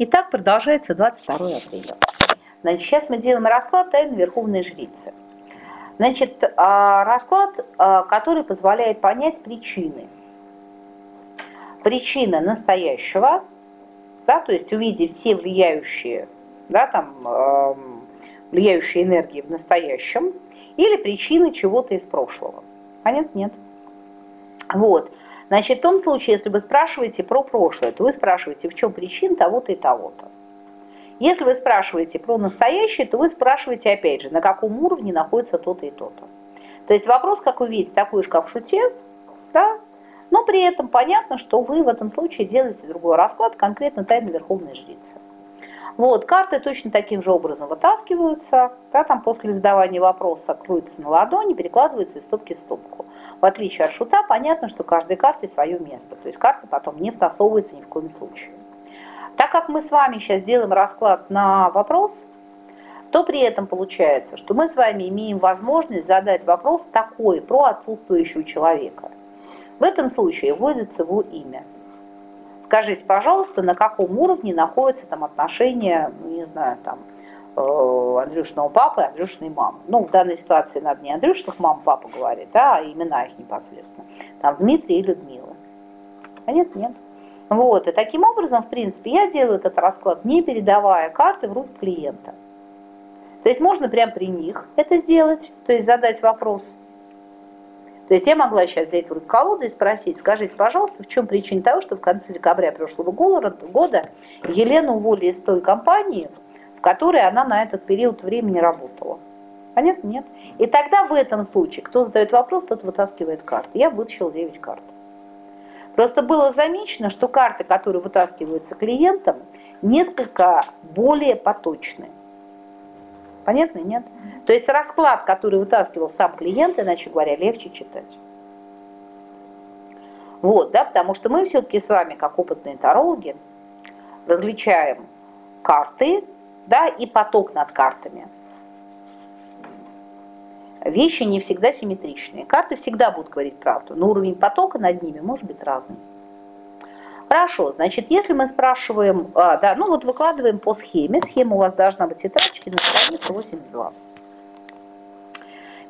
И так продолжается 22 апреля. Значит, сейчас мы делаем расклад тайны Верховной Жрицы. Значит, а, расклад, а, который позволяет понять причины. Причина настоящего, да, то есть увидеть все влияющие, да, там, влияющие энергии в настоящем, или причины чего-то из прошлого. Понятно? Нет. Вот. Значит, в том случае, если вы спрашиваете про прошлое, то вы спрашиваете, в чем причина того-то и того-то. Если вы спрашиваете про настоящее, то вы спрашиваете, опять же, на каком уровне находится то-то и то-то. То есть вопрос, как вы видите, такой же, как в шуте, да, но при этом понятно, что вы в этом случае делаете другой расклад, конкретно тайна Верховной Жрицы. Вот, карты точно таким же образом вытаскиваются, да, там после задавания вопроса крутятся на ладони, перекладываются из стопки в стопку. В отличие от шута, понятно, что каждой карте свое место, то есть карта потом не втасовывается ни в коем случае. Так как мы с вами сейчас делаем расклад на вопрос, то при этом получается, что мы с вами имеем возможность задать вопрос такой про отсутствующего человека. В этом случае вводится его имя. Скажите, пожалуйста, на каком уровне находятся там отношения, ну, не знаю, там, э, Андрюшного папы и Андрюшиной мамы. Ну, в данной ситуации надо не Андрюшных мам папа говорит, а имена их непосредственно. Там Дмитрий и Людмила. А нет, нет. Вот, и таким образом, в принципе, я делаю этот расклад, не передавая карты в руки клиента. То есть можно прямо при них это сделать, то есть задать вопрос. То есть я могла сейчас взять в руки колоду и спросить, скажите, пожалуйста, в чем причина того, что в конце декабря прошлого года Елену уволили из той компании, в которой она на этот период времени работала. Понятно? Нет. И тогда в этом случае, кто задает вопрос, тот вытаскивает карты. Я вытащил 9 карт. Просто было замечено, что карты, которые вытаскиваются клиентам, несколько более поточны. Понятно, нет? То есть расклад, который вытаскивал сам клиент, иначе говоря, легче читать. Вот, да, потому что мы все-таки с вами, как опытные тарологи, различаем карты, да, и поток над картами вещи не всегда симметричные. Карты всегда будут говорить правду, но уровень потока над ними может быть разный. Хорошо, значит, если мы спрашиваем, а, да, ну вот выкладываем по схеме, схема у вас должна быть тетрадочки на странице 82.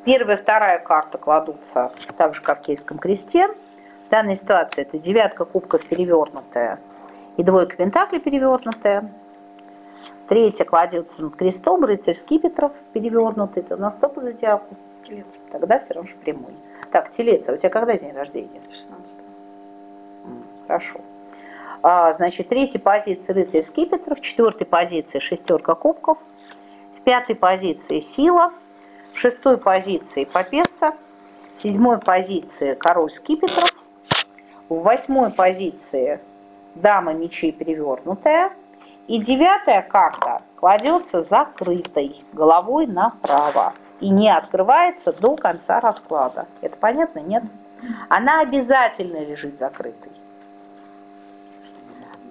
Первая, вторая карта кладутся так же, как в Киевском кресте. В данной ситуации это девятка кубков перевернутая и двойка пентаклей перевернутая. Третья кладется над крестом, рыцарь скипетров перевернутый, это у нас кто по зодиаку? Телец. Тогда все равно же прямой. Так, телец, а у тебя когда день рождения? 16 Хорошо. А, значит, третья позиция рыцарь скипетров, в четвертой позиции шестерка кубков, в пятой позиции сила, в шестой позиции попесса, в седьмой позиции король скипетров, в восьмой позиции дама мечей перевернутая, и девятая карта кладется закрытой, головой направо. И не открывается до конца расклада. Это понятно? Нет? Она обязательно лежит закрытой.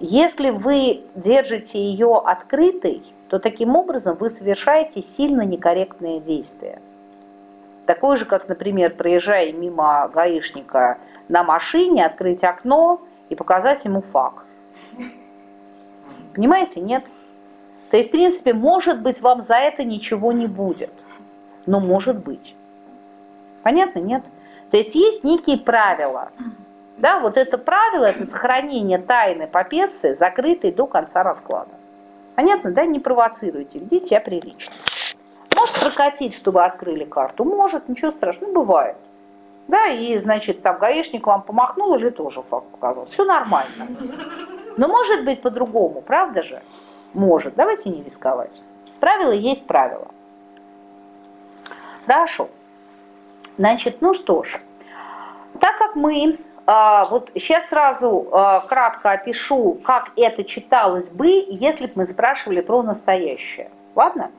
Если вы держите ее открытой, то таким образом вы совершаете сильно некорректное действие. Такое же, как, например, проезжая мимо гаишника на машине, открыть окно и показать ему факт. Понимаете, нет? То есть, в принципе, может быть, вам за это ничего не будет. Но может быть. Понятно, нет? То есть есть некие правила. Да, вот это правило, это сохранение тайны попессы, закрытой до конца расклада. Понятно, да? Не провоцируйте, ведите себя прилично. Может прокатить, чтобы открыли карту? Может, ничего страшного, ну, бывает. Да, и, значит, там гаишник вам помахнул или тоже факт показал. Все нормально. Но может быть по-другому, правда же? Может. Давайте не рисковать. Правило есть правило. Хорошо. Значит, ну что ж. Так как мы вот сейчас сразу а, кратко опишу, как это читалось бы, если бы мы спрашивали про настоящее. Ладно?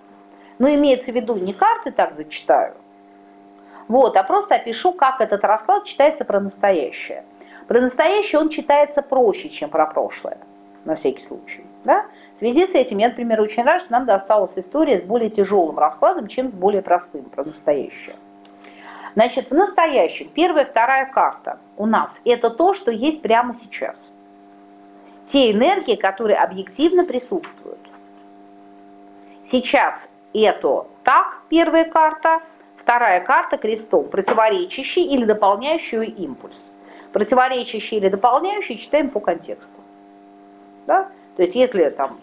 Но ну, имеется в виду, не карты так зачитаю, вот, а просто опишу, как этот расклад читается про настоящее. Про настоящее он читается проще, чем про прошлое, на всякий случай. Да? В связи с этим я, например, очень рад, что нам досталась история с более тяжелым раскладом, чем с более простым, про настоящее. Значит, в настоящем первая, вторая карта у нас – это то, что есть прямо сейчас. те энергии, которые объективно присутствуют. Сейчас это так, первая карта, вторая карта крестом, противоречащий или дополняющий импульс. Противоречащий или дополняющий читаем по контексту. Да? То есть если там,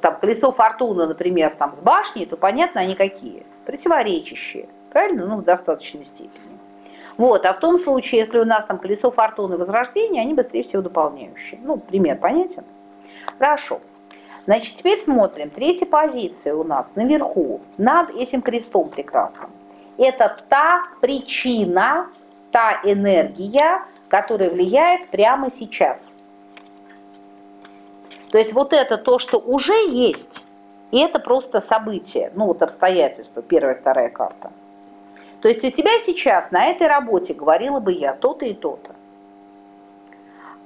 там колесо фортуны, например, там с башней, то понятно они какие? Противоречащие. Правильно? Ну, в достаточной степени. Вот, а в том случае, если у нас там колесо фортуны возрождения, они быстрее всего дополняющие. Ну, пример понятен? Хорошо. Значит, теперь смотрим. Третья позиция у нас наверху, над этим крестом прекрасным. Это та причина, та энергия, которая влияет прямо сейчас. То есть вот это то, что уже есть, и это просто событие, ну вот обстоятельства, первая, вторая карта. То есть у тебя сейчас на этой работе говорила бы я то-то и то-то.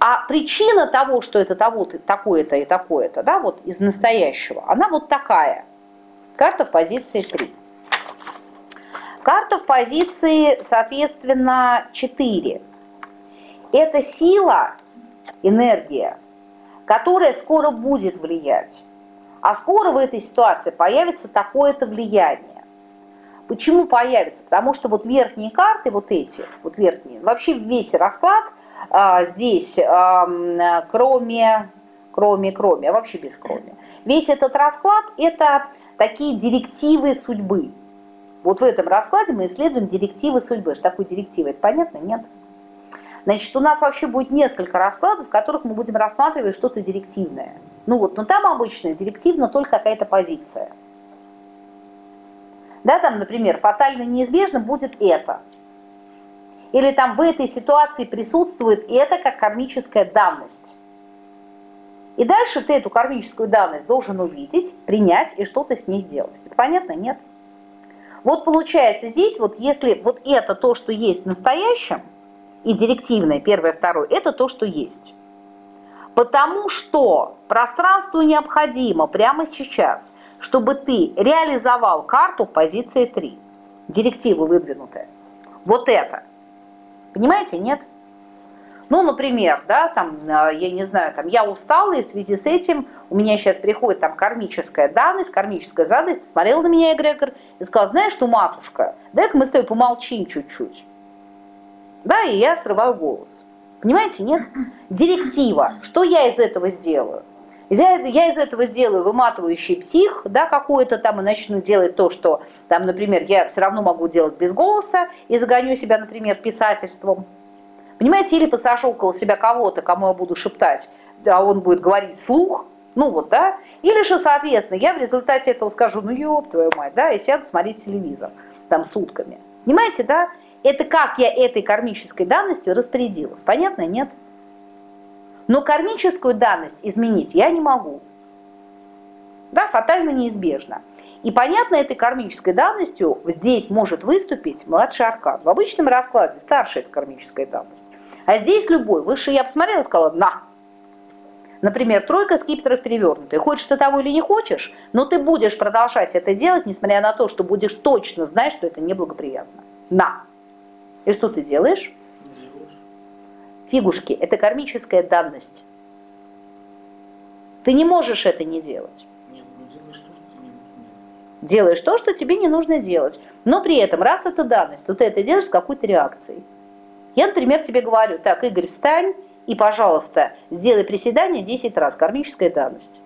А причина того, что это того-то, такое-то и такое-то, да, вот из настоящего, она вот такая. Карта в позиции 3. Карта в позиции, соответственно, 4. Это сила, энергия, которая скоро будет влиять. А скоро в этой ситуации появится такое-то влияние. Почему появится? Потому что вот верхние карты, вот эти, вот верхние, вообще весь расклад а, здесь, а, кроме, кроме, кроме, а вообще без кроме, весь этот расклад это такие директивы судьбы. Вот в этом раскладе мы исследуем директивы судьбы. Что такое директива? Это понятно? Нет? Значит, у нас вообще будет несколько раскладов, в которых мы будем рассматривать что-то директивное. Ну вот, но там обычно директивно только какая-то позиция. Да, там, например, фатально неизбежно будет это. Или там в этой ситуации присутствует это как кармическая данность. И дальше ты эту кармическую данность должен увидеть, принять и что-то с ней сделать. Это понятно? Нет. Вот получается здесь, вот если вот это то, что есть в настоящем, и директивное, первое, второе, это то, что есть. Потому что пространству необходимо прямо сейчас чтобы ты реализовал карту в позиции 3. Директива выдвинутая. Вот это. Понимаете, нет? Ну, например, да, там, а, я не знаю, там, я устала, и в связи с этим у меня сейчас приходит там кармическая данность, кармическая заданность, посмотрел на меня эгрегор и сказал, знаешь что, матушка, дай-ка мы с тобой помолчим чуть-чуть. Да, и я срываю голос. Понимаете, нет? Директива. Что я из этого сделаю? Я, я из этого сделаю выматывающий псих, да, какой-то там, и начну делать то, что, там, например, я все равно могу делать без голоса, и загоню себя, например, писательством. Понимаете, или посажу около себя кого-то, кому я буду шептать, а он будет говорить вслух, ну вот, да, или же, соответственно, я в результате этого скажу, ну ёб твою мать, да, и сяду смотреть телевизор там сутками. Понимаете, да? Это как я этой кармической данностью распорядилась. Понятно? Нет? Но кармическую данность изменить я не могу. Да, фатально неизбежно. И понятно, этой кармической данностью здесь может выступить младший аркан. В обычном раскладе старшая это кармическая данность. А здесь любой. Выше я посмотрела и сказала «на». Например, тройка скипетров перевернутая. Хочешь ты того или не хочешь, но ты будешь продолжать это делать, несмотря на то, что будешь точно знать, что это неблагоприятно. На. И что ты делаешь? Фигушки – это кармическая данность. Ты не можешь это не делать. Нет, ну делаешь то, что тебе не нужно делать. Делаешь то, что тебе не нужно делать. Но при этом, раз это данность, то ты это делаешь с какой-то реакцией. Я, например, тебе говорю, так, Игорь, встань и, пожалуйста, сделай приседание 10 раз, кармическая данность.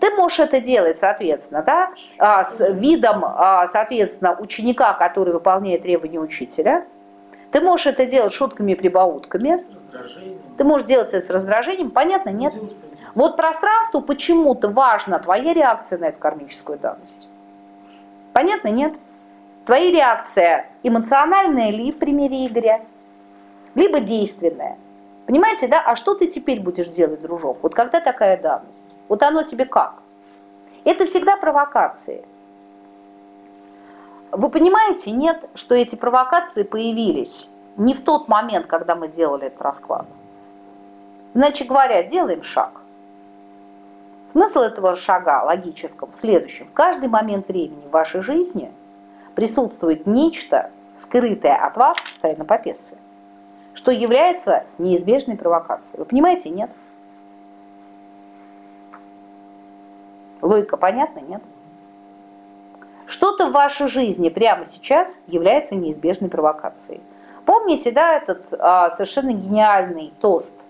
Ты можешь это делать, соответственно, да, а, с видом, а, соответственно, ученика, который выполняет требования учителя – ты можешь это делать шутками и прибаутками. Ты можешь делать это с раздражением. Понятно, нет? Вот пространству почему-то важна твоя реакция на эту кармическую данность. Понятно, нет? Твоя реакция эмоциональная ли в примере Игоря, либо действенная. Понимаете, да? А что ты теперь будешь делать, дружок? Вот когда такая данность? Вот оно тебе как? Это всегда провокации. Вы понимаете, нет, что эти провокации появились не в тот момент, когда мы сделали этот расклад. Иначе говоря, сделаем шаг. Смысл этого шага логического в следующем. В каждый момент времени в вашей жизни присутствует нечто, скрытое от вас в тайном попесы, что является неизбежной провокацией. Вы понимаете, нет? Логика понятна, нет? Нет. Что-то в вашей жизни прямо сейчас является неизбежной провокацией. Помните, да, этот а, совершенно гениальный тост –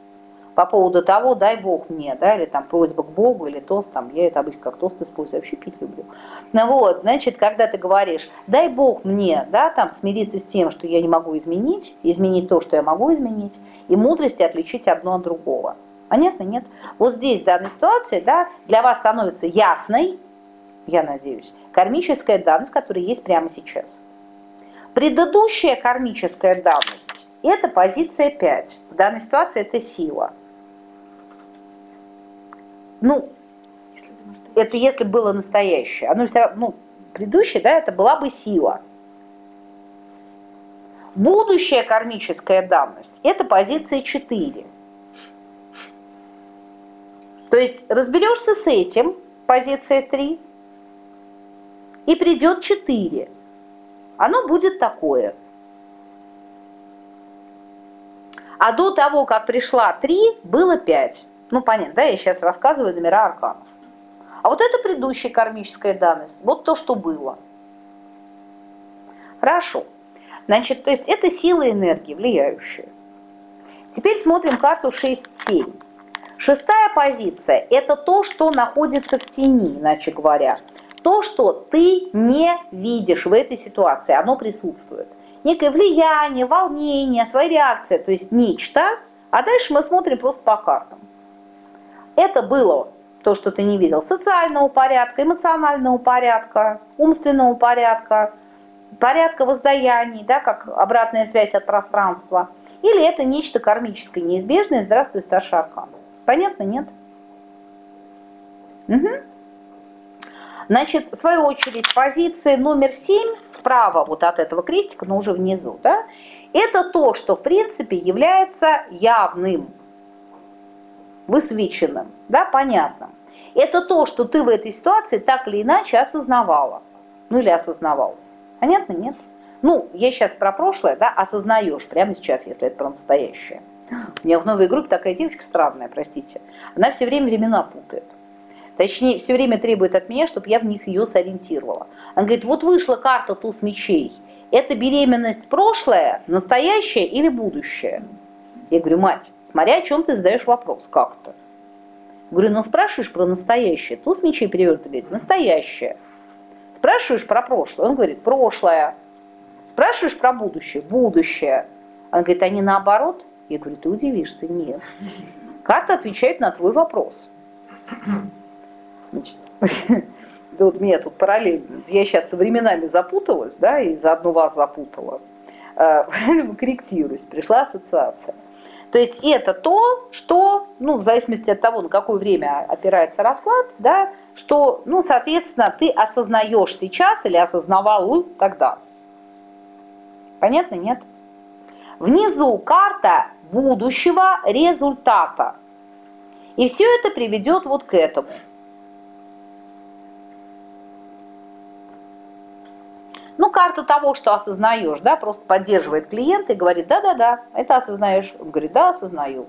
по поводу того, дай Бог мне, да, или там просьба к Богу, или тост, там, я это обычно как тост использую, вообще пить люблю. Ну вот, значит, когда ты говоришь, дай Бог мне, да, там, смириться с тем, что я не могу изменить, изменить то, что я могу изменить, и мудрости отличить одно от другого. Понятно, нет? Вот здесь, в данной ситуации, да, для вас становится ясной, я надеюсь, кармическая данность, которая есть прямо сейчас. Предыдущая кармическая данность – это позиция 5. В данной ситуации это сила – ну, это если было настоящее. Оно все равно, ну, предыдущее, да, это была бы сила. Будущая кармическая давность – это позиция 4. То есть разберешься с этим, позиция 3, и придет 4. Оно будет такое. А до того, как пришла 3, было 5. Ну, понятно, да, я сейчас рассказываю номера арканов. А вот это предыдущая кармическая данность, вот то, что было. Хорошо. Значит, то есть это сила энергии, влияющая. Теперь смотрим карту 6-7. Шестая позиция – это то, что находится в тени, иначе говоря. То, что ты не видишь в этой ситуации, оно присутствует. Некое влияние, волнение, своя реакция, то есть нечто. А дальше мы смотрим просто по картам. Это было то, что ты не видел, социального порядка, эмоционального порядка, умственного порядка, порядка воздаяний, да, как обратная связь от пространства. Или это нечто кармическое, неизбежное. Здравствуй, старший аркан. Понятно, нет? Угу. Значит, в свою очередь, позиция номер 7, справа вот от этого крестика, но уже внизу, да, это то, что в принципе является явным высвеченным, да, понятным. Это то, что ты в этой ситуации так или иначе осознавала. Ну или осознавал. Понятно, нет? Ну, я сейчас про прошлое, да, осознаешь прямо сейчас, если это про настоящее. У меня в новой группе такая девочка странная, простите. Она все время времена путает. Точнее, все время требует от меня, чтобы я в них ее сориентировала. Она говорит, вот вышла карта туз мечей. Это беременность прошлое, настоящее или будущее? Я говорю, мать, смотря о чем ты задаешь вопрос, как-то. Говорю, ну спрашиваешь про настоящее. Туз мечей перевернутый говорит, настоящее. Спрашиваешь про прошлое, он говорит, прошлое. Спрашиваешь про будущее, будущее. Он говорит, они наоборот? Я говорю, ты удивишься, нет. Карта отвечает на твой вопрос. Значит, вот меня тут параллельно, я сейчас со временами запуталась, да, и заодно вас запутала. Поэтому корректируюсь, пришла ассоциация. То есть это то, что, ну, в зависимости от того, на какое время опирается расклад, да, что, ну, соответственно, ты осознаешь сейчас или осознавал тогда. Понятно, нет? Внизу карта будущего результата. И все это приведет вот к этому. Ну, карта того, что осознаешь, да, просто поддерживает клиента и говорит, да-да-да, это осознаешь. Он говорит, да, осознаю.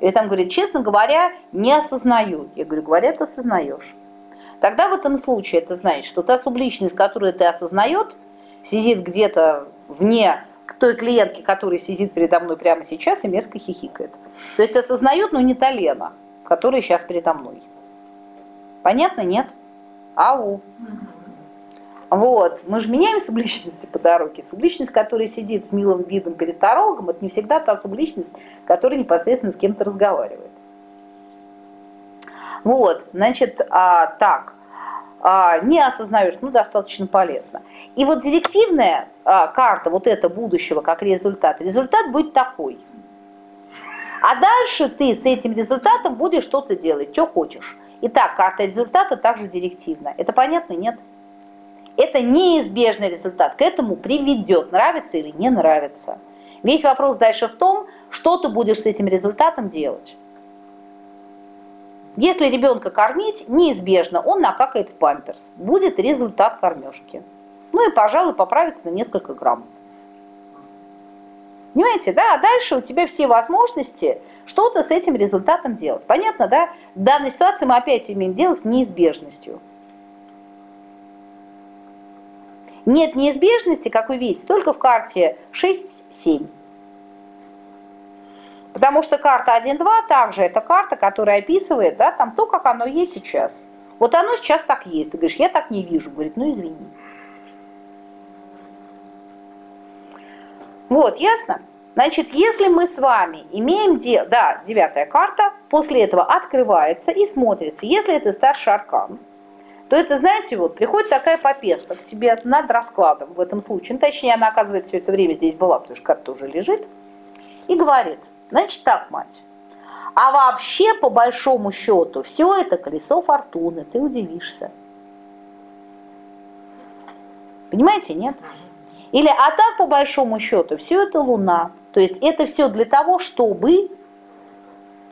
Или там говорит, честно говоря, не осознаю. Я говорю, говорят, осознаешь. Тогда в этом случае это значит, что та субличность, которую ты осознает, сидит где-то вне той клиентки, которая сидит передо мной прямо сейчас и мерзко хихикает. То есть осознает, но не та Лена, которая сейчас передо мной. Понятно? Нет? Ау. Вот. Мы же меняем субличности по дороге. Субличность, которая сидит с милым видом перед тарологом, это не всегда та субличность, которая непосредственно с кем-то разговаривает. Вот, значит, а, так, а, не осознаешь, ну, достаточно полезно. И вот директивная а, карта вот это будущего как результат, результат будет такой. А дальше ты с этим результатом будешь что-то делать, что хочешь. Итак, карта результата также директивная. Это понятно? Нет? Нет это неизбежный результат, к этому приведет, нравится или не нравится. Весь вопрос дальше в том, что ты будешь с этим результатом делать. Если ребенка кормить, неизбежно он накакает в памперс. Будет результат кормежки. Ну и, пожалуй, поправится на несколько грамм. Понимаете, да? А дальше у тебя все возможности что-то с этим результатом делать. Понятно, да? В данной ситуации мы опять имеем дело с неизбежностью. Нет неизбежности, как вы видите, только в карте 6-7. Потому что карта 1-2 также это карта, которая описывает да, там то, как оно есть сейчас. Вот оно сейчас так есть. Ты говоришь, я так не вижу. Говорит, ну извини. Вот, ясно? Значит, если мы с вами имеем дело, да, девятая карта, после этого открывается и смотрится. Если это старший аркан, то это, знаете, вот приходит такая попеса к тебе над раскладом в этом случае. Ну, точнее, она, оказывается, все это время здесь была, потому что карта уже лежит. И говорит, значит так, мать, а вообще, по большому счету, все это колесо фортуны, ты удивишься. Понимаете, нет? Или, а так, по большому счету, все это луна. То есть это все для того, чтобы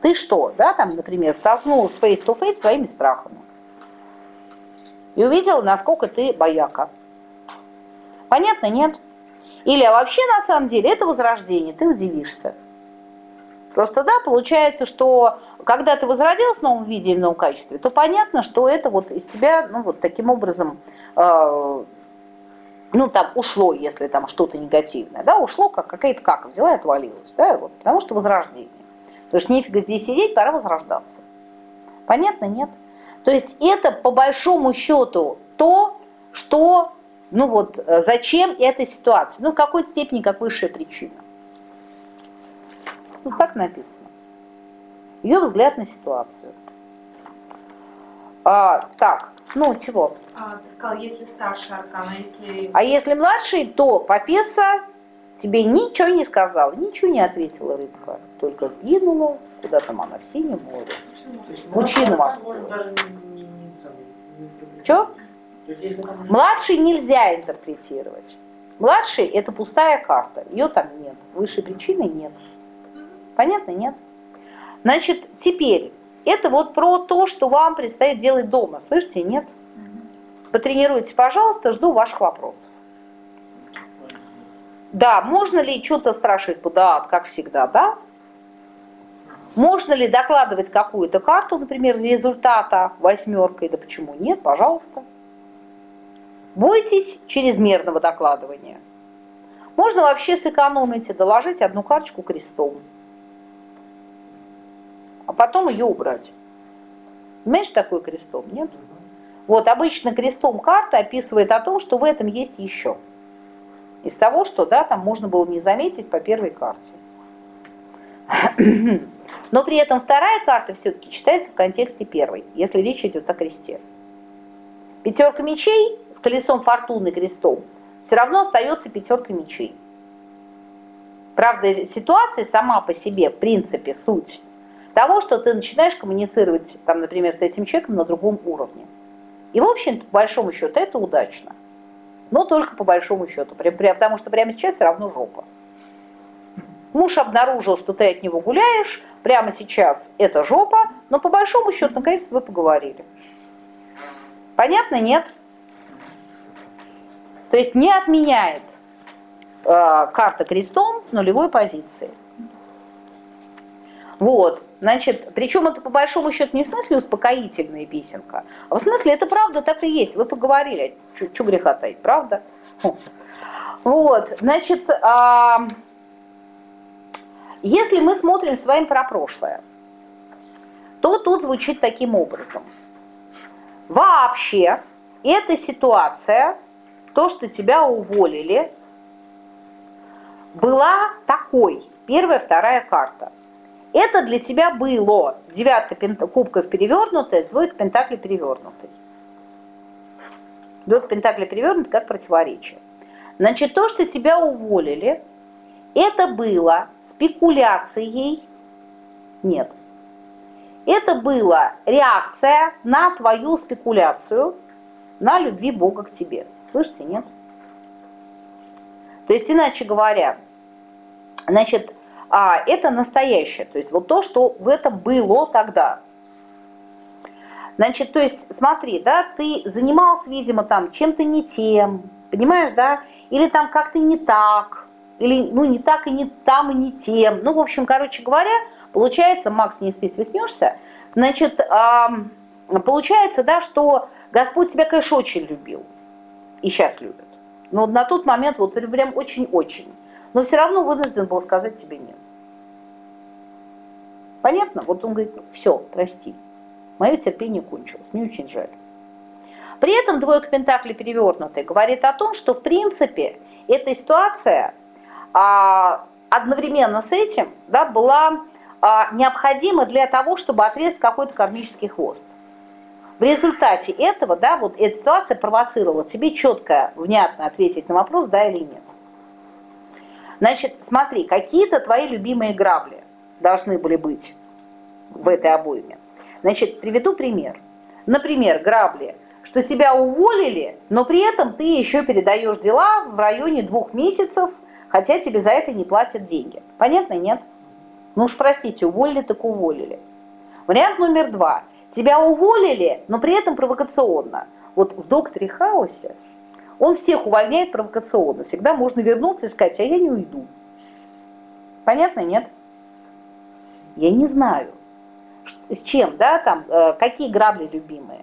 ты что, да, там, например, столкнулась face-to-face -face своими страхами. И увидела, насколько ты бояка. Понятно, нет? Или а вообще, на самом деле, это возрождение, ты удивишься. Просто да, получается, что когда ты возродилась в новом виде и в новом качестве, то понятно, что это вот из тебя, ну вот таким образом, э, ну там ушло, если там что-то негативное, да, ушло, как какая-то кака взяла и отвалилась, да, вот, потому что возрождение. Потому что нефига здесь сидеть, пора возрождаться. Понятно, нет? То есть это по большому счету то, что, ну вот, э, зачем эта ситуация, ну в какой-то степени как высшая причина. Ну, так написано. Ее взгляд на ситуацию. А, так, ну чего? А, ты сказал, если старший аркан, а если... А если младший, то Папеса тебе ничего не сказал, ничего не ответила рыбка, только сгинула, куда там она, в синем море. Мужчина. Что? Младший нельзя интерпретировать. Младший это пустая карта, ее там нет, высшей причины нет. Понятно, нет? Значит, теперь, это вот про то, что вам предстоит делать дома. Слышите, нет? Потренируйте, пожалуйста, жду ваших вопросов. Да, можно ли что-то спрашивать да, как всегда, да? Можно ли докладывать какую-то карту, например, результата восьмеркой, да почему нет, пожалуйста. Бойтесь чрезмерного докладывания. Можно вообще сэкономить и доложить одну карточку крестом а потом ее убрать. Понимаешь, такой крестом, нет? Вот обычно крестом карта описывает о том, что в этом есть еще. Из того, что да, там можно было не заметить по первой карте. Но при этом вторая карта все-таки читается в контексте первой, если речь идет о кресте. Пятерка мечей с колесом фортуны крестом все равно остается пятерка мечей. Правда, ситуация сама по себе, в принципе, суть того, что ты начинаешь коммуницировать, там, например, с этим человеком на другом уровне. И, в общем по большому счету, это удачно. Но только по большому счету, потому что прямо сейчас все равно жопа. Муж обнаружил, что ты от него гуляешь, прямо сейчас это жопа, но по большому счету, наконец-то вы поговорили. Понятно? Нет? То есть не отменяет э, карта крестом нулевой позиции. Вот. Значит, причем это по большому счету не в смысле успокоительная песенка, а в смысле это правда так и есть. Вы поговорили, что греха таить, правда? Вот, значит, а, если мы смотрим с вами про прошлое, то тут звучит таким образом. Вообще, эта ситуация, то, что тебя уволили, была такой. Первая, вторая карта. Это для тебя было девятка кубков перевернутая с двойкой пентаклей перевернутой. Двойка пентаклей перевернутая как противоречие. Значит, то, что тебя уволили, это было спекуляцией, нет, это была реакция на твою спекуляцию, на любви Бога к тебе. Слышите, нет? То есть, иначе говоря, значит, а это настоящее, то есть вот то, что в этом было тогда. Значит, то есть смотри, да, ты занимался, видимо, там чем-то не тем, понимаешь, да, или там как-то не так, или ну не так и не там и не тем. Ну, в общем, короче говоря, получается, Макс, не спи, свихнешься, значит, получается, да, что Господь тебя, конечно, очень любил и сейчас любит. Но на тот момент вот прям очень-очень. Но все равно вынужден был сказать тебе нет. Понятно? Вот он говорит, все, прости, мое терпение кончилось, мне очень жаль. При этом двойка Пентакли перевернутый говорит о том, что в принципе эта ситуация а, одновременно с этим да, была а, необходима для того, чтобы отрезать какой-то кармический хвост. В результате этого, да, вот эта ситуация провоцировала тебе четко, внятно ответить на вопрос, да или нет. Значит, смотри, какие-то твои любимые грабли должны были быть в этой обойме. Значит, приведу пример. Например, грабли, что тебя уволили, но при этом ты еще передаешь дела в районе двух месяцев, хотя тебе за это не платят деньги. Понятно, нет? Ну уж простите, уволили так уволили. Вариант номер два – Тебя уволили, но при этом провокационно. Вот в докторе Хаусе он всех увольняет провокационно. Всегда можно вернуться и сказать, а я не уйду. Понятно, нет? Я не знаю, с чем, да, там, э, какие грабли любимые.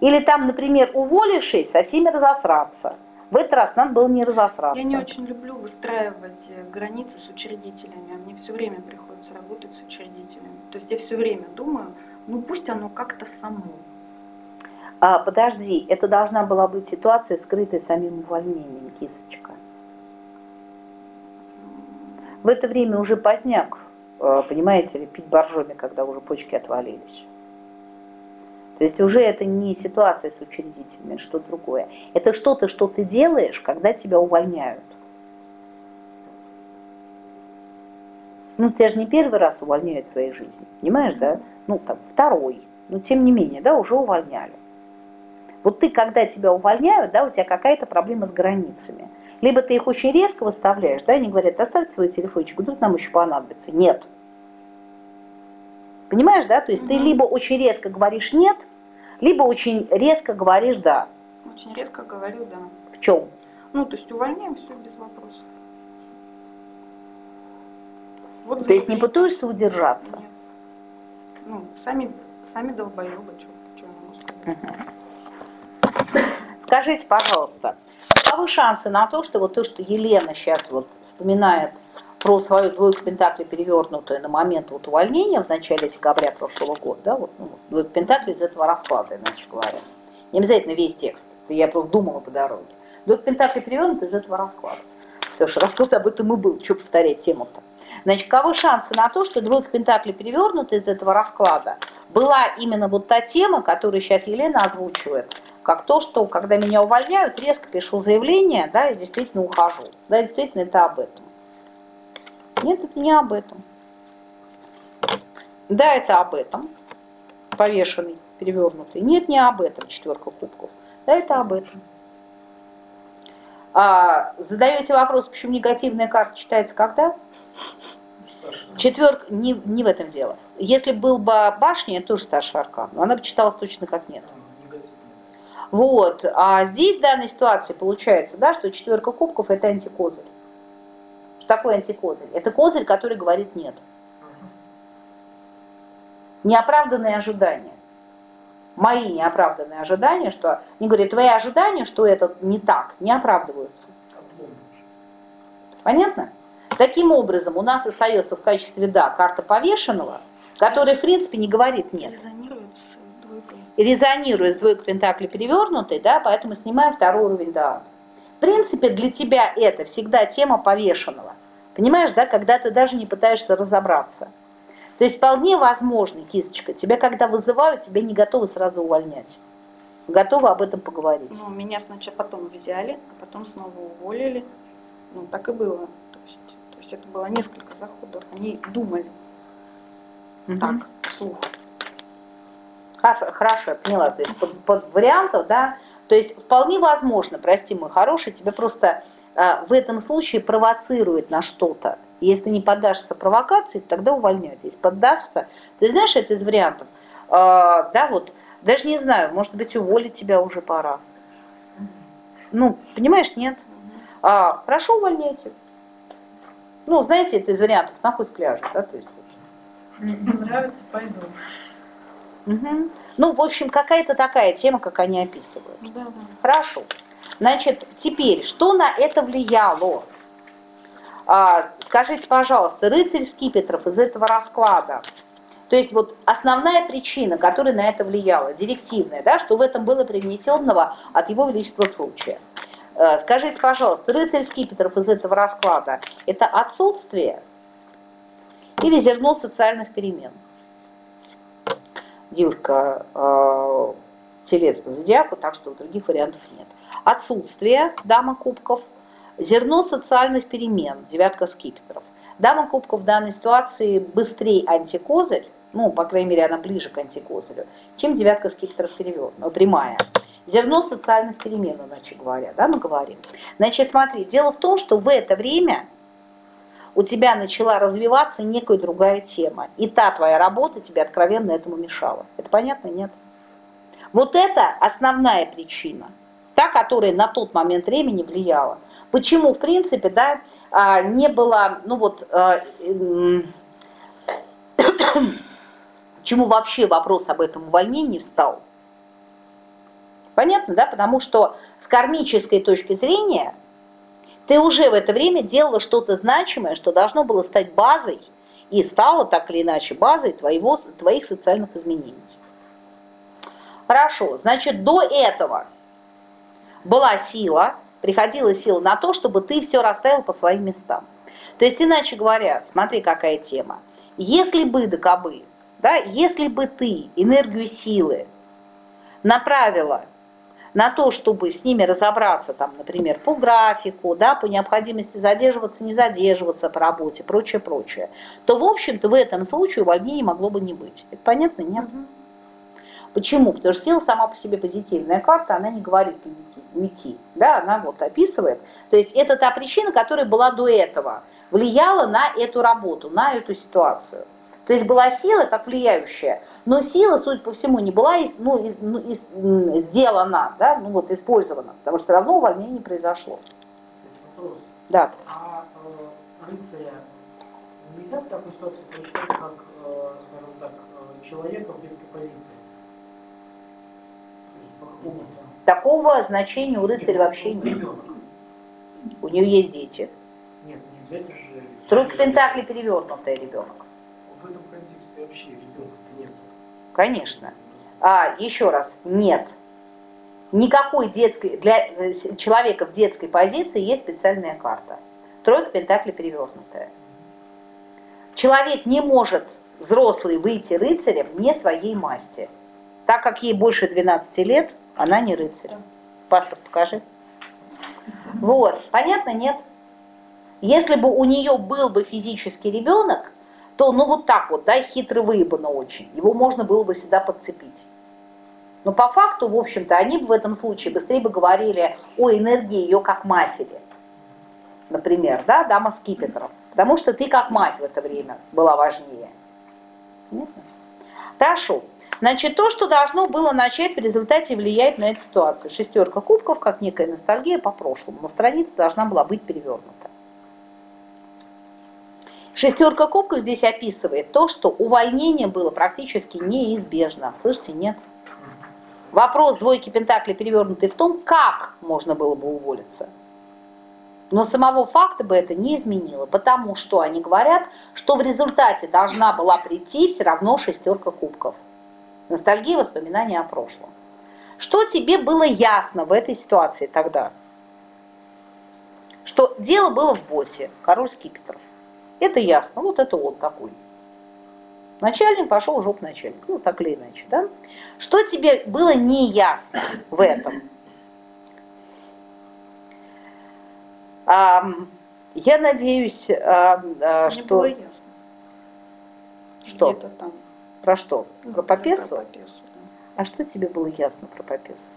Или там, например, уволившись, со всеми разосраться. В этот раз надо было не разосраться. Я не очень люблю выстраивать э, границы с учредителями. А мне все время приходится работать с учредителями. То есть я все время думаю, ну пусть оно как-то само. А, подожди, это должна была быть ситуация, вскрытая самим увольнением, кисочка. В это время уже поздняк, э, понимаете ли, пить боржоми, когда уже почки отвалились. То есть уже это не ситуация с учредителями, что другое. Это что-то, что ты делаешь, когда тебя увольняют. Ну, тебя же не первый раз увольняют в своей жизни, понимаешь, да? ну там второй, но тем не менее, да, уже увольняли. Вот ты, когда тебя увольняют, да, у тебя какая-то проблема с границами. Либо ты их очень резко выставляешь, да, они говорят, оставьте свой телефончик, вдруг нам еще понадобится. Нет. Понимаешь, да? То есть угу. ты либо очень резко говоришь нет, либо очень резко говоришь да. Очень резко говорю да. В чем? Ну, то есть увольняем, все без вопросов. Вот то есть не пытаешься удержаться? Нет ну, сами, сами долбоебы, что я могу сказать. Скажите, пожалуйста, каковы шансы на то, что вот то, что Елена сейчас вот вспоминает про свою двойку Пентаклей перевернутую на момент вот увольнения в начале декабря прошлого года, да, вот ну, двойка Пентаклей из этого расклада, иначе говоря. Не обязательно весь текст, я просто думала по дороге. Двойка Пентаклей перевернута из этого расклада. Потому что расклад об этом и был, что повторять тему-то. Значит, каковы шансы на то, что двойка Пентаклей перевернута из этого расклада была именно вот та тема, которую сейчас Елена озвучивает, как то, что когда меня увольняют, резко пишу заявление, да, и действительно ухожу. Да, действительно это об этом. Нет, это не об этом. Да, это об этом. Повешенный, перевернутый. Нет, не об этом, четверка кубков. Да, это об этом. А, задаете вопрос, почему негативная карта читается когда? Четверка, не, не в этом дело. Если был бы башня, это тоже старший аркан, но она бы читалась точно как нет. Вот, а здесь в данной ситуации получается, да, что четверка кубков это антикозырь. Что такое антикозырь? Это козырь, который говорит нет. Неоправданные ожидания. Мои неоправданные ожидания, что, не говорят, твои ожидания, что это не так, не оправдываются. Понятно? Таким образом, у нас остается в качестве «да» карта повешенного, которая, в принципе, не говорит «нет». Резонирует с двойкой. Резонирует с двойкой Пентакли перевернутой, да, поэтому снимаю второй уровень «да». В принципе, для тебя это всегда тема повешенного. Понимаешь, да, когда ты даже не пытаешься разобраться. То есть вполне возможно, кисточка, тебя когда вызывают, тебя не готовы сразу увольнять. Готовы об этом поговорить. Ну, меня сначала потом взяли, а потом снова уволили. Ну, так и было есть это было несколько заходов, они думали угу. так, вслух. Хорошо, хорошо, я поняла, то есть под, под вариантов, да, то есть вполне возможно, прости, мой хороший, тебя просто в этом случае провоцирует на что-то. Если не поддашься провокации, тогда увольняют. Если поддашься, ты знаешь, это из вариантов. Э, да, вот, даже не знаю, может быть, уволить тебя уже пора. Ну, понимаешь, нет. А, прошу увольняйте. Ну, знаете, это из вариантов на пусть пляжа, да, то есть. Мне не нравится, пойду. Угу. Ну, в общем, какая-то такая тема, как они описывают. Да, да. Хорошо. Значит, теперь, что на это влияло? А, скажите, пожалуйста, рыцарь скипетров из этого расклада, то есть вот основная причина, которая на это влияла, директивная, да, что в этом было привнесенного от его величества случая. Э, скажите, пожалуйста, рыцарь скипетров из этого расклада – это отсутствие или зерно социальных перемен? Девушка э, телец по зодиаку, так что других вариантов нет. Отсутствие, дама кубков, зерно социальных перемен, девятка скипетров. Дама кубков в данной ситуации быстрее антикозырь, ну, по крайней мере, она ближе к антикозырю, чем девятка скипетров перевернутая, прямая. Зерно социальных перемен, иначе говоря, да, мы говорим. Значит, смотри, дело в том, что в это время у тебя начала развиваться некая другая тема. И та твоя работа тебе откровенно этому мешала. Это понятно? Нет? Вот это основная причина, та, которая на тот момент времени влияла. Почему, в принципе, да, а, не было, ну вот, а, почему вообще вопрос об этом увольнении встал? Понятно, да? Потому что с кармической точки зрения ты уже в это время делала что-то значимое, что должно было стать базой и стало так или иначе базой твоего, твоих социальных изменений. Хорошо, значит, до этого была сила, приходила сила на то, чтобы ты все расставил по своим местам. То есть, иначе говоря, смотри, какая тема. Если бы да кабы, да, если бы ты энергию силы направила на то, чтобы с ними разобраться, там, например, по графику, да, по необходимости задерживаться, не задерживаться по работе, прочее, прочее, то, в общем-то, в этом случае увольнения могло бы не быть. Это понятно? Нет? Угу. Почему? Потому что сила сама по себе позитивная карта, она не говорит уйти, да, она вот описывает. То есть это та причина, которая была до этого, влияла на эту работу, на эту ситуацию. То есть была сила как влияющая, но сила, судя по всему, не была ну, ну, сделана, да, ну вот использована, потому что равно увольнение не произошло. Вопрос. Да. А э, рыцаря нельзя в такой ситуации прочитать как, э, скажем так, э, человека в детской позиции? Такого значения у рыцаря вообще нет. У нее есть дети. Нет, не же... Тройка Пентаклей перевернутая ребенок. В этом контексте вообще ребенка нет. Конечно. А, еще раз, нет. Никакой детской, для э, человека в детской позиции есть специальная карта. Тройка Пентаклей перевернутая. Человек не может, взрослый, выйти рыцарем вне своей масти. Так как ей больше 12 лет, она не рыцарь. Паспорт покажи. Вот, понятно, нет? Если бы у нее был бы физический ребенок, то ну вот так вот, да, хитрый выебано очень, его можно было бы сюда подцепить. Но по факту, в общем-то, они бы в этом случае быстрее бы говорили о энергии ее как матери. Например, да, дама скипетров. Потому что ты как мать в это время была важнее. Понятно? Хорошо. Значит, то, что должно было начать в результате влиять на эту ситуацию. Шестерка кубков, как некая ностальгия по прошлому, но страница должна была быть перевернута. Шестерка кубков здесь описывает то, что увольнение было практически неизбежно. Слышите, нет? Вопрос двойки Пентаклей перевернутый в том, как можно было бы уволиться. Но самого факта бы это не изменило, потому что они говорят, что в результате должна была прийти все равно шестерка кубков. Ностальгия, воспоминания о прошлом. Что тебе было ясно в этой ситуации тогда? Что дело было в боссе, король скипетров. Это ясно, вот это он такой. Начальник пошел жоп начальник, ну так или иначе, да? Что тебе было неясно в этом? А, я надеюсь, а, а, что... было ясно. Что? Где-то там. Про что? Ну, Про Попесу? Про Попесу. А что тебе было ясно про Попесу?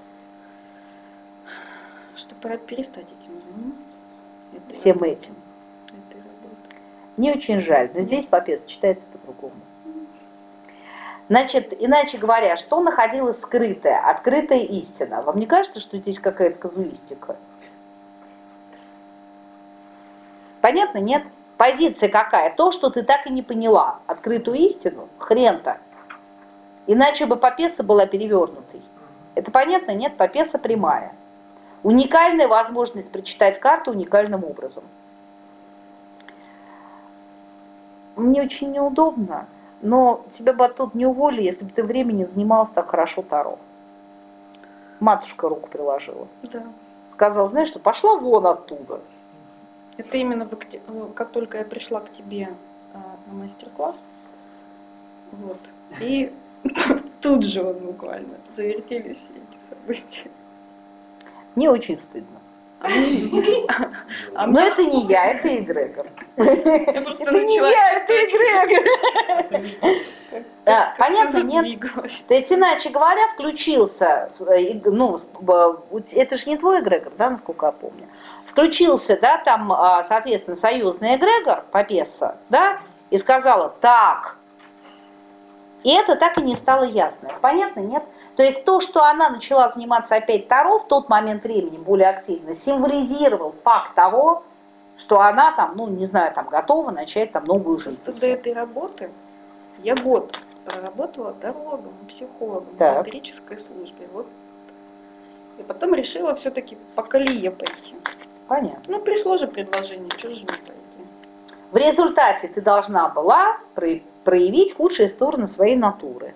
Что пора перестать этим заниматься. Этой Всем работой. этим. Работой. Мне очень жаль, но здесь Попес читается по-другому. Значит, иначе говоря, что находилось скрытое, открытая истина? Вам не кажется, что здесь какая-то казуистика? Понятно, нет? Позиция какая? То, что ты так и не поняла. Открытую истину? Хрен-то. Иначе бы попеса была перевернутой. Это понятно? Нет, попеса прямая. Уникальная возможность прочитать карту уникальным образом. Мне очень неудобно, но тебя бы оттуда не уволили, если бы ты времени занималась так хорошо Таро. Матушка руку приложила. Да. Сказала, знаешь что, пошла вон оттуда. Это именно ну, как только я пришла к тебе а, на мастер-класс, вот, и тут же вот буквально завертелись все эти события. Мне очень стыдно. А а Но это не я, это эгрегор. я просто Это не начала я, это эгрегор. Да, как понятно, нет? То есть, иначе говоря, включился, э, ну, это же не твой эгрегор, да, насколько я помню. Включился, да, там, а, соответственно, союзный эгрегор, Попеса, да, и сказала, так. И это так и не стало ясно. Понятно, нет? То есть то, что она начала заниматься опять Таро в тот момент времени более активно, символизировал факт того, что она там, ну, не знаю, там готова начать там новую жизнь. Просто до этой работы я год проработала тарологом, психологом в Так. эмпирической службе. Вот. И потом решила все-таки по колее пойти. Понятно. Ну, пришло же предложение, что же не пойти? В результате ты должна была про- проявить худшие стороны своей натуры.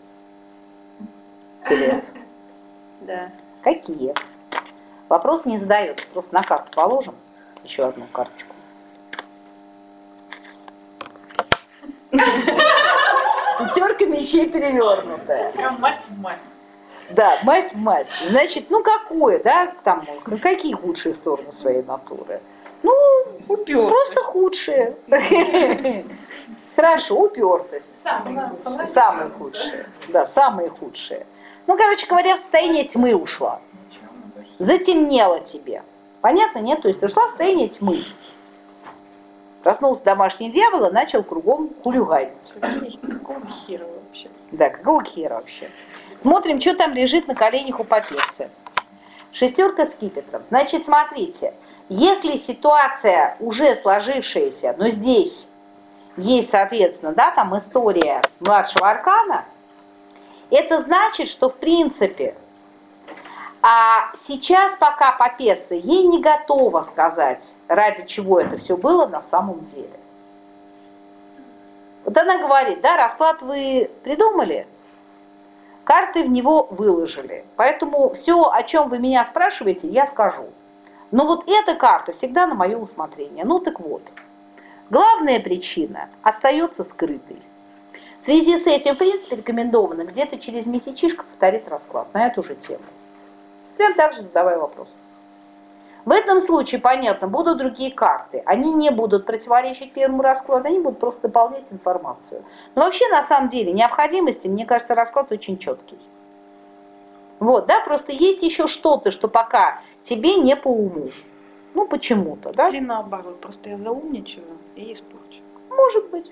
Телец. Да. Какие? Вопрос не задается, просто на карту положим. Еще одну карточку. Пятерка мечей перевернутая. Прям масть в масть. Да, масть в масть. Значит, ну какое, да, там, какие худшие стороны своей натуры? Ну, Упер. просто худшие. Хорошо, упертость. Самые худшие. Да, самые худшие. Ну, короче говоря, в состояние тьмы ушла. Затемнело тебе. Понятно, нет? То есть ушла в состояние тьмы. Проснулся домашний дьявол и начал кругом хулиганить. Какого хера вообще? Да, какого хера вообще? Смотрим, что там лежит на коленях у Папессы. Шестерка скипетров. Значит, смотрите, если ситуация уже сложившаяся, но здесь есть, соответственно, да, там история младшего аркана, это значит, что в принципе а сейчас пока Папесса ей не готова сказать, ради чего это все было на самом деле. Вот она говорит, да, расклад вы придумали, карты в него выложили. Поэтому все, о чем вы меня спрашиваете, я скажу. Но вот эта карта всегда на мое усмотрение. Ну так вот, главная причина остается скрытой. В связи с этим, в принципе, рекомендовано где-то через месячишко повторить расклад на эту же тему. Прям так же задавай вопрос. В этом случае, понятно, будут другие карты. Они не будут противоречить первому раскладу, они будут просто дополнять информацию. Но вообще, на самом деле, необходимости, мне кажется, расклад очень четкий. Вот, да, просто есть еще что-то, что пока тебе не по уму. Ну, почему-то, да? Или наоборот, просто я заумничаю и испорчу. Может быть.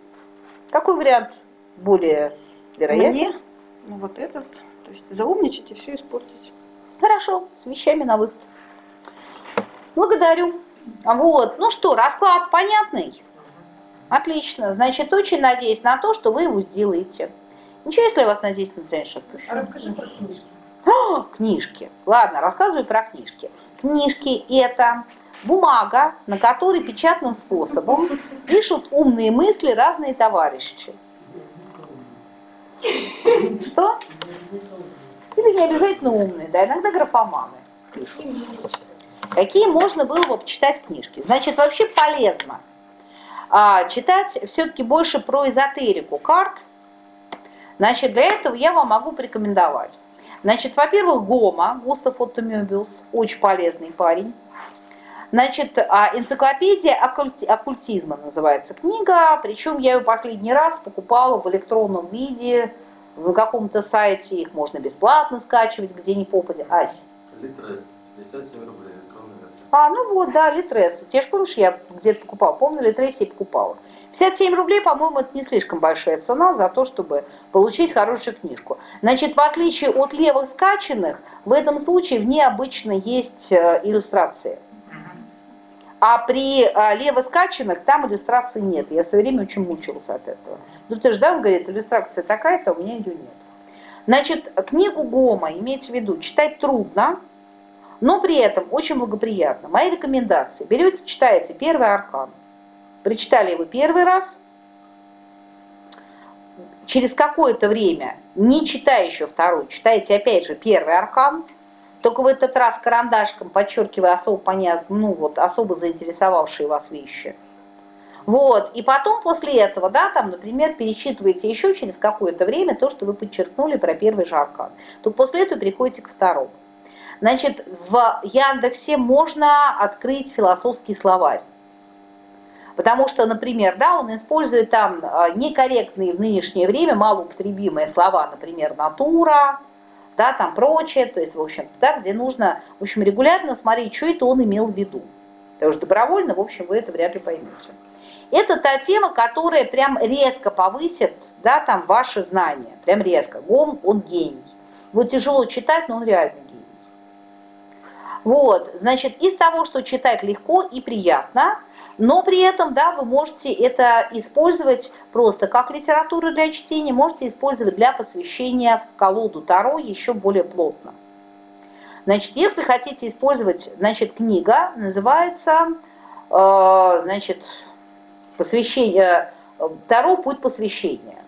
Какой вариант более вероятен? Мне, ну вот этот, то есть заумничать и все испортить. Хорошо, с вещами на выход. Благодарю. Вот, ну что, расклад понятный? Отлично. Значит, очень надеюсь на то, что вы его сделаете. Ничего, если я вас на 10 минут раньше отпущу. А расскажи про книжки. О, книжки. Ладно, рассказываю про книжки. Книжки – это бумага, на которой печатным способом пишут умные мысли разные товарищи. Что? Или не обязательно умные, да, иногда графоманы пишут. Какие можно было бы почитать книжки? Значит, вообще полезно а, читать все-таки больше про эзотерику карт. Значит, для этого я вам могу порекомендовать. Значит, во-первых, Гома, Густав Отто очень полезный парень. Значит, а, энциклопедия оккульти- оккультизма называется книга, причем я ее последний раз покупала в электронном виде, в каком-то сайте, их можно бесплатно скачивать, где ни попадя. Ась. Литрес, 57 рублей, электронная версия. А, ну вот, да, Литрес. Тебе же помнишь, я где-то покупала. Помню, Литрес я покупала. 57 рублей, по-моему, это не слишком большая цена за то, чтобы получить хорошую книжку. Значит, в отличие от левых скачанных, в этом случае в ней обычно есть э, иллюстрации. А при а, там иллюстрации нет. Я все время очень мучился от этого. Ну ты же, да, он говорит, иллюстрация такая-то, у меня ее нет. Значит, книгу Гома, имейте в виду, читать трудно, но при этом очень благоприятно. Мои рекомендации. Берете, читаете первый аркан. Прочитали его первый раз. Через какое-то время, не читая еще второй, читаете опять же первый аркан – только в этот раз карандашком подчеркивая особо понятно, ну вот, особо заинтересовавшие вас вещи. Вот, и потом после этого, да, там, например, перечитываете еще через какое-то время то, что вы подчеркнули про первый же аркан. Тут после этого переходите к второму. Значит, в Яндексе можно открыть философский словарь. Потому что, например, да, он использует там а, некорректные в нынешнее время малоупотребимые слова, например, натура, да, там прочее, то есть, в общем, да, где нужно, в общем, регулярно смотреть, что это он имел в виду. Потому что добровольно, в общем, вы это вряд ли поймете. Это та тема, которая прям резко повысит, да, там, ваши знания, прям резко. Гом, он гений. Его тяжело читать, но он реально гений. Вот, значит, из того, что читать легко и приятно, но при этом, да, вы можете это использовать просто как литературу для чтения, можете использовать для посвящения в колоду Таро еще более плотно. Значит, если хотите использовать, значит, книга называется, э, значит, посвящение, э, Таро «Путь посвящения».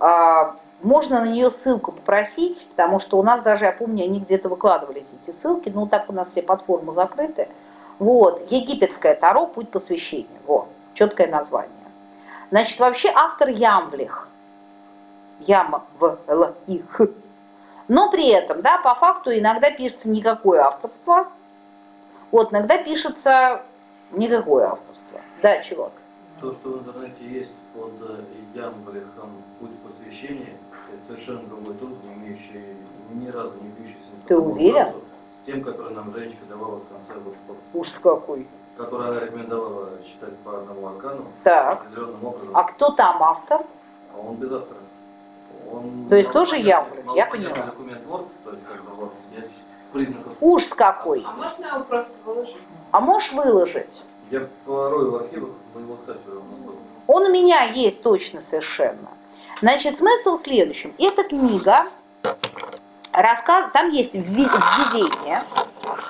Э, можно на нее ссылку попросить, потому что у нас даже, я помню, они где-то выкладывались, эти ссылки, но так у нас все платформы закрыты. Вот, египетское Таро «Путь посвящения». Вот, четкое название. Значит, вообще автор Ямвлих. Яма, В, Л, И, Х. Но при этом, да, по факту иногда пишется никакое авторство. Вот, иногда пишется никакое авторство. Да, чувак? То, что в интернете есть под Ямвлихом «Путь посвящения», совершенно другой труд, не имеющий ни разу не бьющийся. Ты уверен? Образу с тем, который нам Женечка давала в конце вот, вот, Ужас какой. который она рекомендовала читать по одному аркану Так. определенным образом. А кто там автор? А он без автора. Он То есть тоже я, я поняла. документ Word, то есть как бы вот есть признаков. Ужас какой. А можно его просто выложить? А можешь выложить? Я порой в архивах, мы его, кстати, у нас был. Он у меня есть точно совершенно. Значит, смысл в следующем. Эта книга, рассказ, там есть введение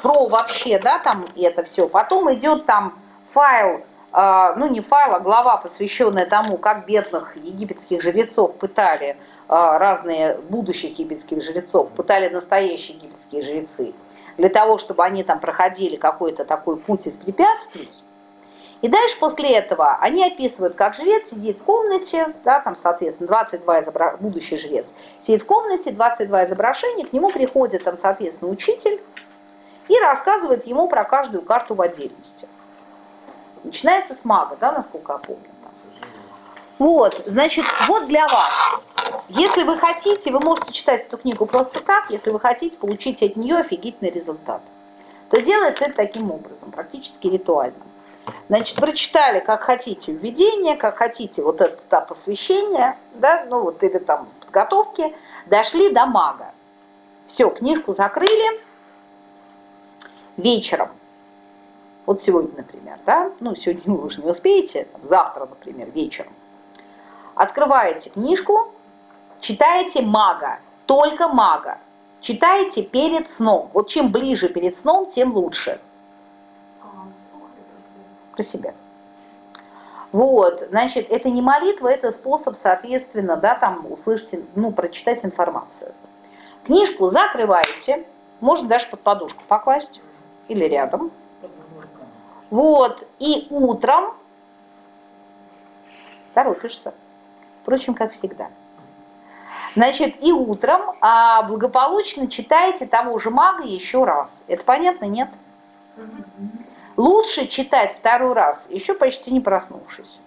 про вообще, да, там это все. Потом идет там файл, э, ну не файл, а глава, посвященная тому, как бедных египетских жрецов пытали, э, разные будущих египетских жрецов, пытали настоящие египетские жрецы, для того, чтобы они там проходили какой-то такой путь из препятствий. И дальше после этого они описывают, как жрец сидит в комнате, да, там, соответственно, 22 изобра... будущий жрец сидит в комнате, 22 изображения, к нему приходит, там, соответственно, учитель и рассказывает ему про каждую карту в отдельности. Начинается с мага, да, насколько я помню. Вот, значит, вот для вас. Если вы хотите, вы можете читать эту книгу просто так, если вы хотите получить от нее офигительный результат, то делается это таким образом, практически ритуально. Значит, прочитали, как хотите, введение, как хотите, вот этот этап посвящения, да, ну вот, или там подготовки, дошли до мага. Все, книжку закрыли вечером. Вот сегодня, например, да, ну, сегодня вы уже не успеете, там, завтра, например, вечером. Открываете книжку, читаете мага, только мага. Читаете перед сном. Вот чем ближе перед сном, тем лучше про себя. Вот, значит, это не молитва, это способ, соответственно, да, там услышать, ну, прочитать информацию. Книжку закрываете, можно даже под подушку покласть или рядом. Вот, и утром торопишься. Впрочем, как всегда. Значит, и утром а, благополучно читаете того же мага еще раз. Это понятно, нет? Лучше читать второй раз, еще почти не проснувшись.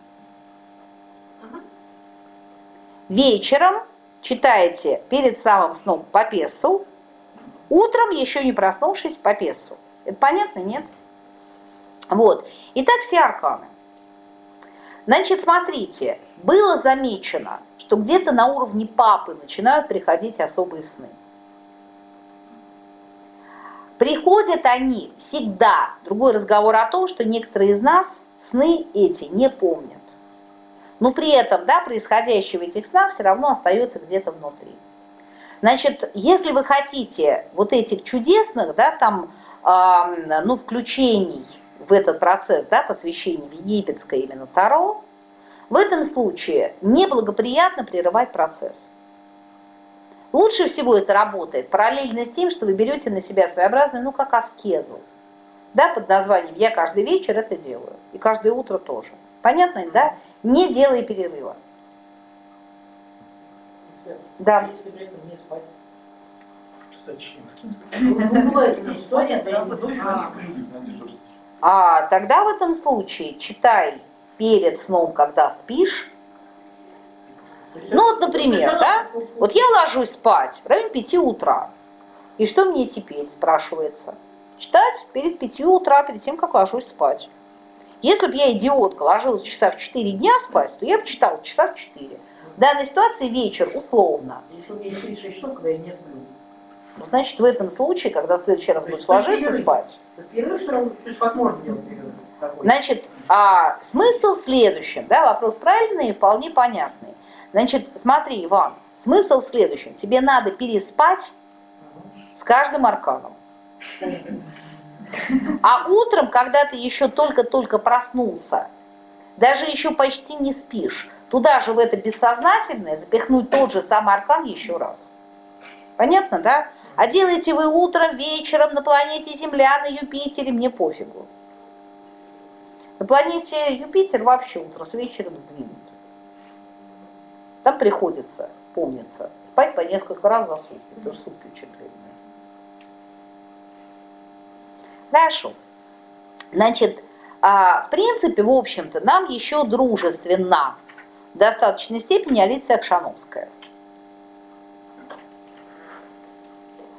Вечером читаете перед самым сном по песу, утром еще не проснувшись по песу. Это понятно, нет? Вот. Итак, все арканы. Значит, смотрите, было замечено, что где-то на уровне папы начинают приходить особые сны. Приходят они всегда. Другой разговор о том, что некоторые из нас сны эти не помнят. Но при этом, да, происходящее в этих снах все равно остается где-то внутри. Значит, если вы хотите вот этих чудесных, да, там, э, ну, включений в этот процесс, да, посвящения в египетское именно Таро, в этом случае неблагоприятно прерывать процесс. Лучше всего это работает параллельно с тем, что вы берете на себя своеобразную, ну, как аскезу. Да, под названием «Я каждый вечер это делаю». И каждое утро тоже. Понятно, да? Не делай перерыва. Да. Если при. А тогда в этом случае читай перед сном, когда спишь. Ну вот, например, да, вот я ложусь спать в районе 5 утра. И что мне теперь, спрашивается? Читать перед 5 утра, перед тем, как ложусь спать. Если бы я, идиотка, ложилась часа в 4 дня спать, то я бы читала часа в 4. В данной ситуации вечер условно. Если у меня есть 36 часов, когда я не сплю. Ну, значит, в этом случае, когда в следующий раз будешь ложиться перерыв. спать, То перерыв все равно, то есть возможно делать перерыв. такой. Значит, а смысл в следующем, да, вопрос правильный и вполне понятный. Значит, смотри, Иван, смысл в следующем. Тебе надо переспать с каждым арканом. А утром, когда ты еще только-только проснулся, даже еще почти не спишь, туда же в это бессознательное запихнуть тот же самый аркан еще раз. Понятно, да? А делаете вы утром, вечером, на планете Земля, на Юпитере, мне пофигу. На планете Юпитер вообще утро с вечером сдвинут. Там приходится, помнится, спать по несколько раз за сутки, потому что сутки очень длинные. Хорошо. Значит, а, в принципе, в общем-то, нам еще дружественна в достаточной степени Алиция Кшановская.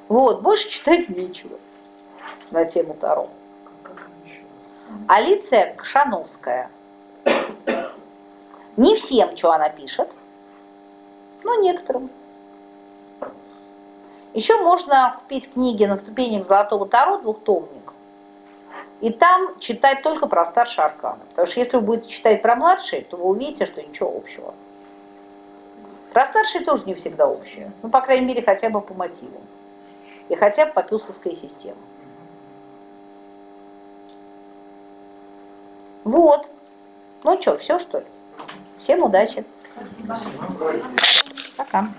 Вот, больше читать нечего на тему Таро. Алиция Кшановская. Не всем, что она пишет, но некоторым. Еще можно купить книги на ступенях Золотого Таро, двухтомник, и там читать только про старшие арканы. Потому что если вы будете читать про младшие, то вы увидите, что ничего общего. Про старшие тоже не всегда общее. Ну, по крайней мере, хотя бы по мотивам. И хотя бы по пюсовской системе. Вот. Ну что, все что ли? Всем удачи. Спасибо. Пока.